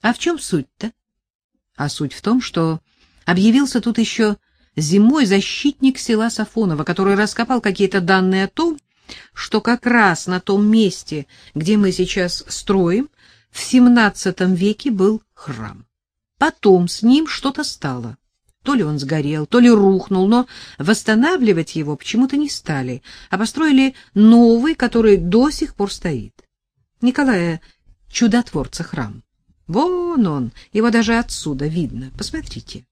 А в чем суть-то? А суть в том, что объявился тут еще зимой защитник села Сафонова, который раскопал какие-то данные о том, что как раз на том месте, где мы сейчас строим, в XVII веке был храм. Потом с ним что-то стало. То ли он сгорел, то ли рухнул, но восстанавливать его почему-то не стали, а построили новый, который до сих пор стоит. Николая Чудотворца храм. Вон он, его даже отсюда видно. Посмотрите.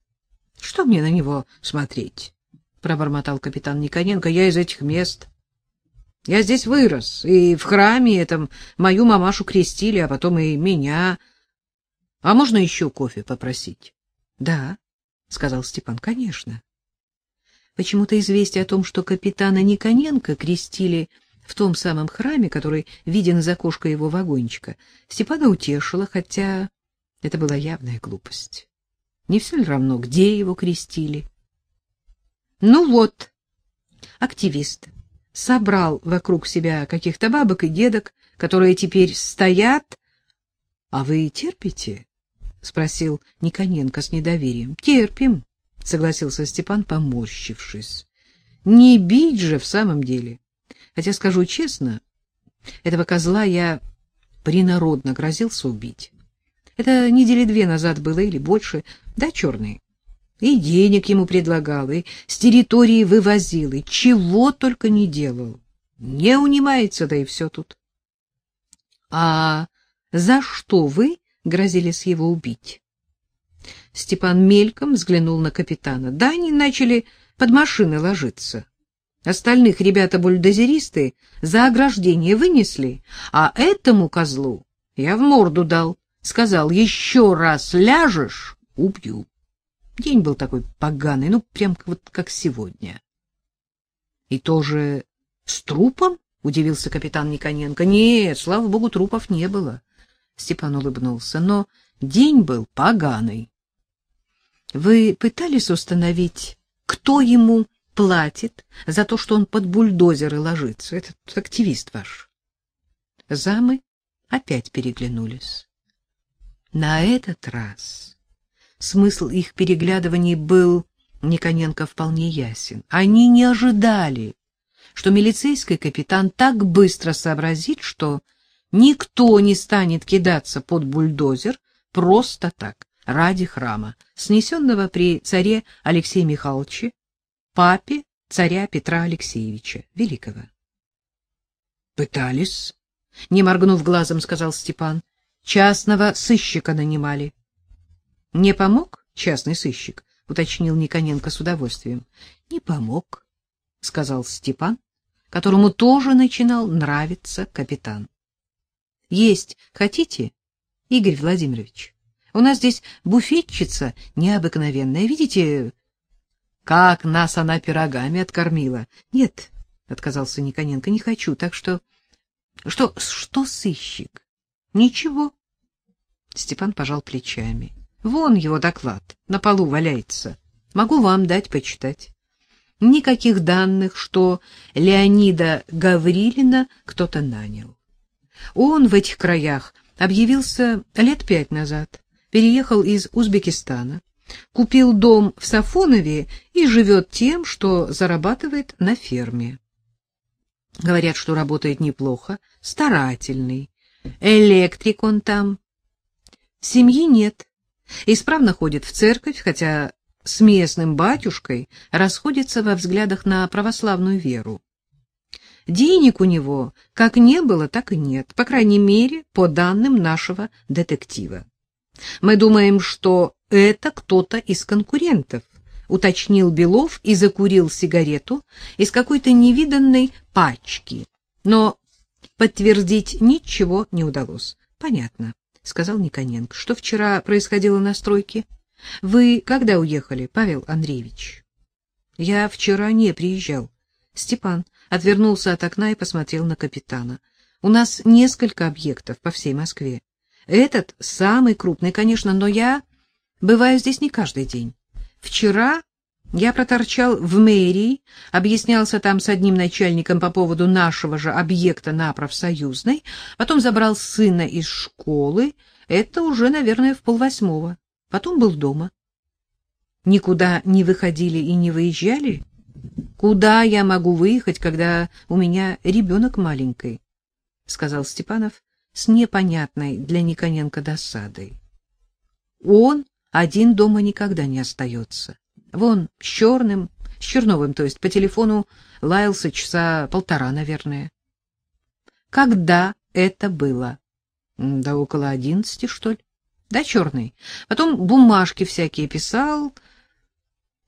— Что мне на него смотреть? — пробормотал капитан Никоненко. — Я из этих мест. Я здесь вырос, и в храме этом мою мамашу крестили, а потом и меня. А можно еще кофе попросить? — Да, — сказал Степан, — конечно. Почему-то известие о том, что капитана Никоненко крестили в том самом храме, который виден из окошка его вагончика, Степана утешила, хотя это была явная глупость. Не все ли равно, где его крестили? Ну вот, активист собрал вокруг себя каких-то бабок и дедок, которые теперь стоят. — А вы терпите? — спросил Никоненко с недоверием. — Терпим, — согласился Степан, поморщившись. — Не бить же в самом деле. Хотя, скажу честно, этого козла я принародно грозился убить. Это недели две назад было или больше, да, черный. И денег ему предлагал, и с территории вывозил, и чего только не делал. Не унимается, да и все тут. — А за что вы грозились его убить? Степан мельком взглянул на капитана. Да, они начали под машины ложиться. Остальных ребята-бульдозеристы за ограждение вынесли, а этому козлу я в морду дал. Сказал, еще раз ляжешь — убью. День был такой поганый, ну, прям вот как сегодня. — И тоже с трупом? — удивился капитан Никоненко. — Нет, слава богу, трупов не было. Степан улыбнулся. Но день был поганый. — Вы пытались установить, кто ему платит за то, что он под бульдозеры ложится, этот активист ваш. Замы опять переглянулись. На этот раз смысл их переглядываний был Никоненко вполне ясен. Они не ожидали, что милицейский капитан так быстро сообразит, что никто не станет кидаться под бульдозер просто так, ради храма, снесенного при царе Алексее Михайловиче папе царя Петра Алексеевича Великого. Пытались, не моргнув глазом, сказал Степан. Частного сыщика нанимали. Не помог частный сыщик, уточнил Никоненко с удовольствием. Не помог, сказал Степан, которому тоже начинал нравиться капитан. Есть хотите, Игорь Владимирович? У нас здесь буфетчица необыкновенная, видите, как нас она пирогами откормила. Нет, отказался Никоненко, не хочу, так что что что сыщик? Ничего. Степан пожал плечами. Вон его доклад, на полу валяется. Могу вам дать почитать. Никаких данных, что Леонида Гаврилина кто-то нанял. Он в этих краях объявился лет пять назад, переехал из Узбекистана, Купил дом в Сафонове и живет тем, что зарабатывает на ферме. Говорят, что работает неплохо, старательный. Электрик он там. Семьи нет. Исправно ходит в церковь, хотя с местным батюшкой расходится во взглядах на православную веру. Денег у него как не было, так и нет, по крайней мере, по данным нашего детектива. Мы думаем, что это кто-то из конкурентов, уточнил Белов и закурил сигарету из какой-то невиданной пачки. Но подтвердить ничего не удалось. Понятно, сказал Никоненко. Что вчера происходило на стройке? Вы когда уехали, Павел Андреевич? Я вчера не приезжал. Степан отвернулся от окна и посмотрел на капитана. У нас несколько объектов по всей Москве. Этот самый крупный, конечно, но я бываю здесь не каждый день. Вчера Я проторчал в мэрии, объяснялся там с одним начальником по поводу нашего же объекта на профсоюзной, потом забрал сына из школы, это уже, наверное, в полвосьмого. Потом был дома. Никуда не выходили и не выезжали? Куда я могу выехать, когда у меня ребенок маленький? — сказал Степанов с непонятной для Никоненко досадой. Он один дома никогда не остается. Вон, с черным, с Черновым, то есть по телефону лаялся часа полтора, наверное. Когда это было? Да около одиннадцати, что ли. Да, черный. Потом бумажки всякие писал,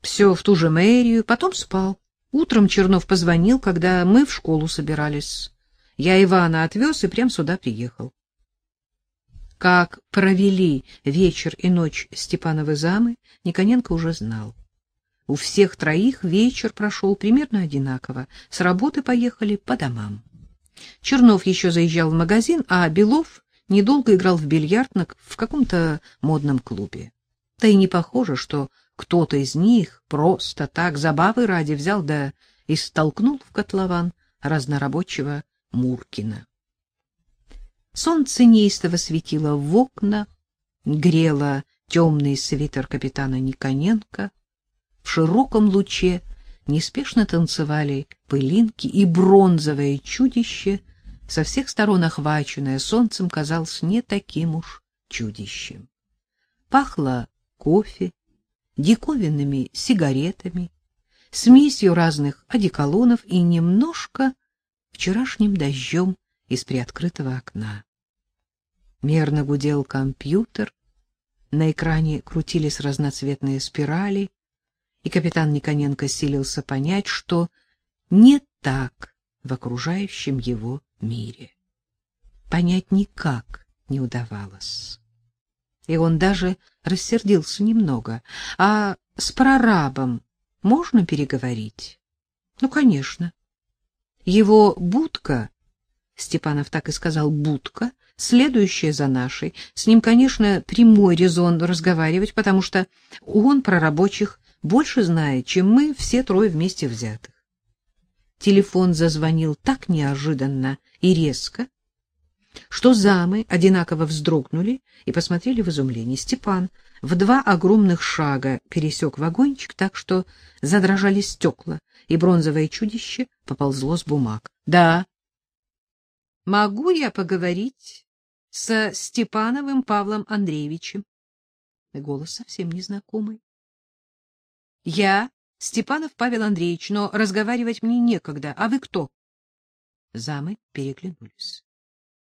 все в ту же мэрию, потом спал. Утром Чернов позвонил, когда мы в школу собирались. Я Ивана отвез и прям сюда приехал. Как провели вечер и ночь Степановы замы, Никоненко уже знал. У всех троих вечер прошел примерно одинаково. С работы поехали по домам. Чернов еще заезжал в магазин, а Белов недолго играл в бильярд в каком-то модном клубе. Да и не похоже, что кто-то из них просто так забавы ради взял да и столкнул в котлован разнорабочего Муркина. Солнце неистово светило в окна, грело темный свитер капитана Никоненко. В широком луче неспешно танцевали пылинки, и бронзовое чудище, со всех сторон охваченное солнцем, казалось не таким уж чудищем. Пахло кофе, диковинными сигаретами, смесью разных одеколонов и немножко вчерашним дождем из приоткрытого окна. Мерно гудел компьютер, на экране крутились разноцветные спирали, и капитан Никоненко силился понять, что не так в окружающем его мире. Понять никак не удавалось. И он даже рассердился немного. А с прорабом можно переговорить? Ну, конечно. Его будка Степанов так и сказал «будка», следующая за нашей. С ним, конечно, прямой резон разговаривать, потому что он про рабочих больше знает, чем мы все трое вместе взятых. Телефон зазвонил так неожиданно и резко, что замы одинаково вздрогнули и посмотрели в изумлении. Степан в два огромных шага пересек вагончик так, что задрожали стекла, и бронзовое чудище поползло с бумаг. — Да, Могу я поговорить со Степановым Павлом Андреевичем? Голос совсем незнакомый. Я Степанов Павел Андреевич, но разговаривать мне некогда. А вы кто? Замы переглянулись.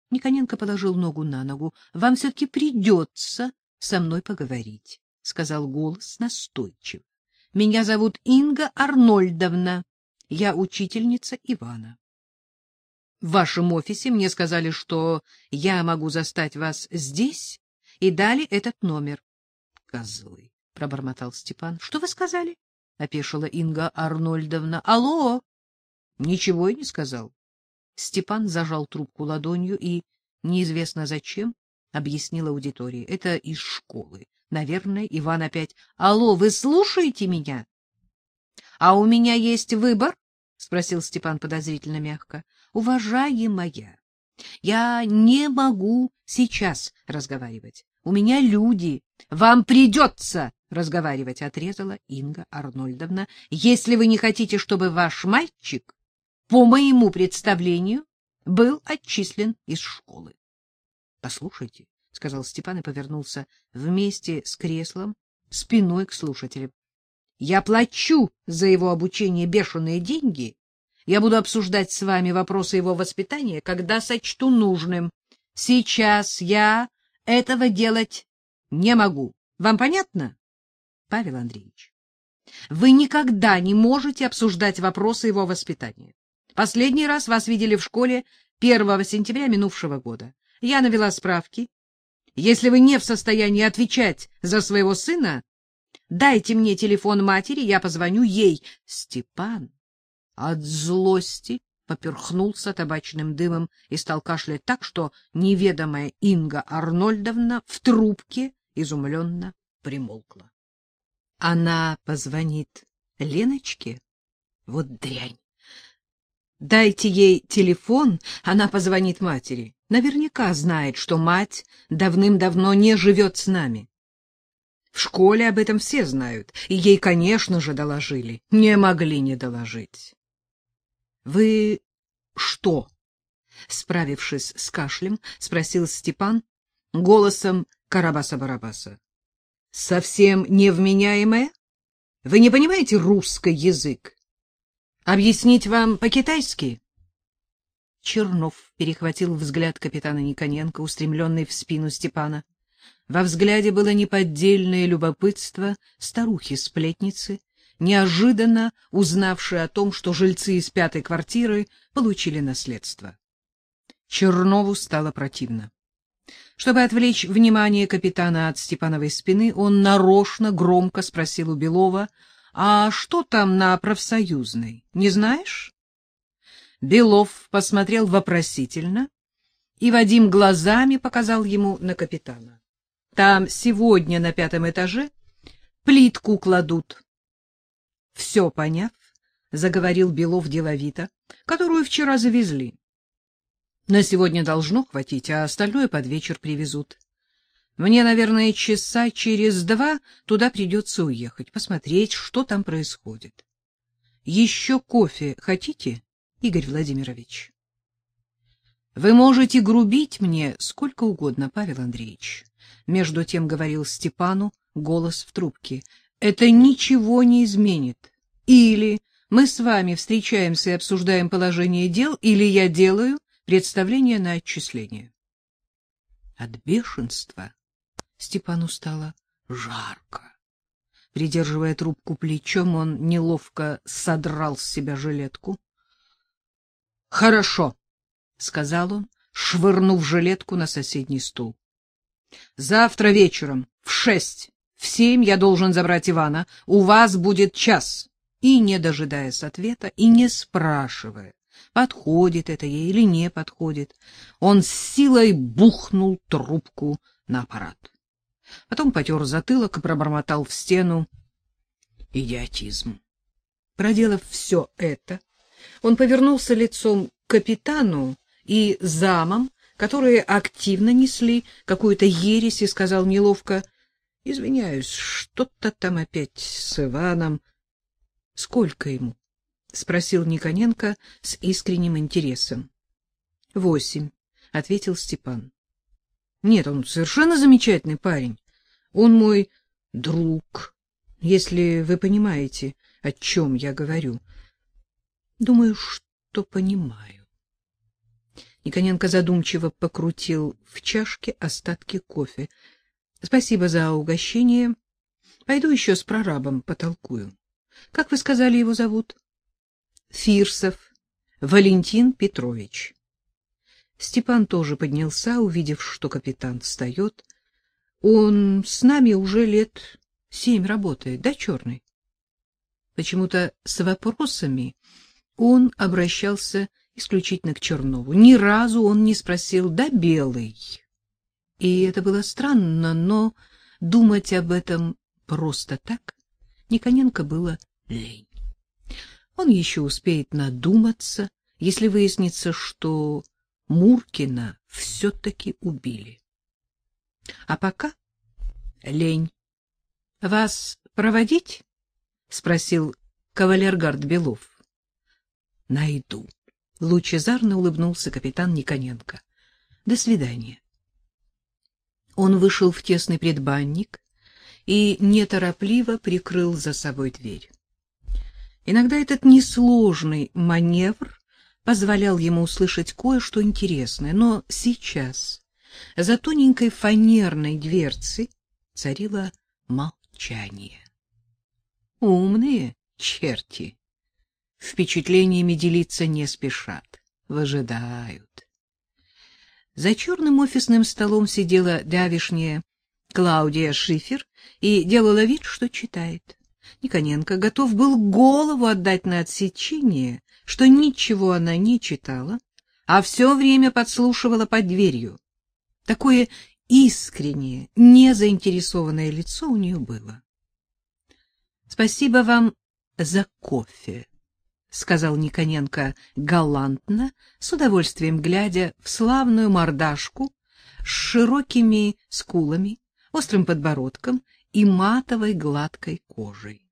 Никоненко положил ногу на ногу. Вам все-таки придется со мной поговорить, — сказал голос настойчиво. Меня зовут Инга Арнольдовна. Я учительница Ивана. В вашем офисе мне сказали, что я могу застать вас здесь, и дали этот номер. — Козлы, — пробормотал Степан. — Что вы сказали? — опешила Инга Арнольдовна. — Алло! — Ничего я не сказал. Степан зажал трубку ладонью и, неизвестно зачем, объяснил аудитории. — Это из школы. Наверное, Иван опять. — Алло, вы слушаете меня? — А у меня есть выбор? — спросил Степан подозрительно мягко уважаемая, я не могу сейчас разговаривать. У меня люди. Вам придется разговаривать, отрезала Инга Арнольдовна. Если вы не хотите, чтобы ваш мальчик, по моему представлению, был отчислен из школы. Послушайте, сказал Степан и повернулся вместе с креслом спиной к слушателям. Я плачу за его обучение бешеные деньги я буду обсуждать с вами вопросы его воспитания, когда сочту нужным. Сейчас я этого делать не могу. Вам понятно? Павел Андреевич, вы никогда не можете обсуждать вопросы его воспитания. Последний раз вас видели в школе 1 сентября минувшего года. Я навела справки. Если вы не в состоянии отвечать за своего сына, дайте мне телефон матери, я позвоню ей. Степан от злости поперхнулся табачным дымом и стал кашлять так, что неведомая Инга Арнольдовна в трубке изумленно примолкла. Она позвонит Леночке? Вот дрянь. Дайте ей телефон, она позвонит матери. Наверняка знает, что мать давным-давно не живет с нами. В школе об этом все знают, и ей, конечно же, доложили. Не могли не доложить. — Вы что? — справившись с кашлем, спросил Степан голосом Карабаса-Барабаса. — Совсем невменяемая? Вы не понимаете русский язык? Объяснить вам по-китайски? Чернов перехватил взгляд капитана Никоненко, устремленный в спину Степана. Во взгляде было неподдельное любопытство старухи-сплетницы, неожиданно узнавшей о том, что жильцы из пятой квартиры получили наследство. Чернову стало противно. Чтобы отвлечь внимание капитана от Степановой спины, он нарочно громко спросил у Белова, «А что там на профсоюзной, не знаешь?» Белов посмотрел вопросительно, и Вадим глазами показал ему на капитана. «Там сегодня на пятом этаже плитку кладут». «Все поняв», — заговорил Белов деловито, — «которую вчера завезли. На сегодня должно хватить, а остальное под вечер привезут. Мне, наверное, часа через два туда придется уехать, посмотреть, что там происходит. Еще кофе хотите, Игорь Владимирович? Вы можете грубить мне сколько угодно, Павел Андреевич. Между тем говорил Степану голос в трубке. Это ничего не изменит. Или мы с вами встречаемся и обсуждаем положение дел, или я делаю представление на отчисление. От бешенства Степану стало жарко. Придерживая трубку плечом, он неловко содрал с себя жилетку. — Хорошо, — сказал он, швырнув жилетку на соседний стул. — Завтра вечером в шесть, в семь я должен забрать Ивана. У вас будет час. И, не дожидаясь ответа, и не спрашивая, подходит это ей или не подходит. Он с силой бухнул трубку на аппарат. Потом потер затылок и пробормотал в стену идиотизм. Проделав все это, он повернулся лицом к капитану и замам, которые активно несли какую-то ересь, и сказал неловко, — Извиняюсь, что-то там опять с Иваном. — Сколько ему? — спросил Никоненко с искренним интересом. — Восемь, — ответил Степан. — Нет, он совершенно замечательный парень. Он мой друг, если вы понимаете, о чем я говорю. — Думаю, что понимаю. Никоненко задумчиво покрутил в чашке остатки кофе. — Спасибо за угощение. Пойду еще с прорабом потолкую. Как вы сказали, его зовут? — Фирсов Валентин Петрович. Степан тоже поднялся, увидев, что капитан встает. Он с нами уже лет семь работает, да, черный? Почему-то с вопросами он обращался исключительно к Чернову. Ни разу он не спросил «да, белый». И это было странно, но думать об этом просто так Никоненко было лень. Он еще успеет надуматься, если выяснится, что Муркина все-таки убили. А пока лень. — Вас проводить? — спросил кавалергард Белов. — Найду. Лучезарно улыбнулся капитан Никоненко. — До свидания. Он вышел в тесный предбанник и неторопливо прикрыл за собой дверь. Иногда этот несложный маневр позволял ему услышать кое-что интересное, но сейчас за тоненькой фанерной дверцей царило молчание. Умные черти впечатлениями делиться не спешат, выжидают. За черным офисным столом сидела давишняя Клаудия Шифер и делала вид, что читает. Никоненко готов был голову отдать на отсечение, что ничего она не читала, а все время подслушивала под дверью. Такое искреннее, незаинтересованное лицо у нее было. — Спасибо вам за кофе, — сказал Никоненко галантно, с удовольствием глядя в славную мордашку с широкими скулами, острым подбородком и матовой гладкой кожей.